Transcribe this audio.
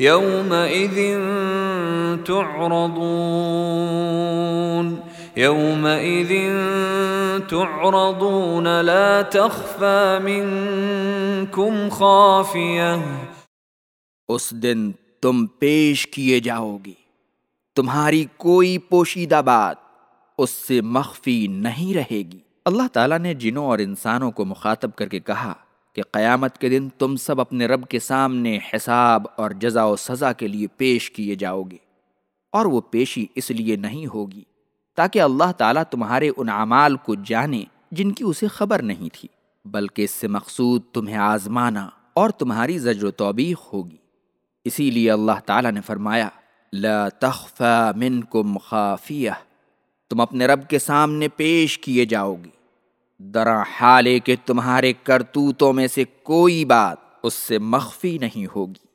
يومئذ تعرضون. يومئذ تعرضون. لا تخفى منكم خافية. اس دن تم پیش کیے جاؤ گے. تمہاری کوئی پوشیدہ بات اس سے مخفی نہیں رہے گی. اللہ تعالیٰ نے جنوں اور انسانوں کو مخاطب کر کے کہا کہ قیامت کے دن تم سب اپنے رب کے سامنے حساب اور جزا و سزا کے لیے پیش کیے جاؤ گے اور وہ پیشی اس لیے نہیں ہوگی تاکہ اللہ تعالیٰ تمہارے ان اعمال کو جانے جن کی اسے خبر نہیں تھی، بلکہ اس سے مقصود تمہیں آزمانا اور تمہاری زجر و توبیخ ہوگی۔ اسی لیے اللہ تعالیٰ نے فرمایا، لا تخفى منکم خافیہ، تم اپنے رب کے سامنے پیش کیے جاؤ گے۔ درا حالے کہ تمہارے کرتوتوں میں سے کوئی بات اس سے مخفی نہیں ہوگی۔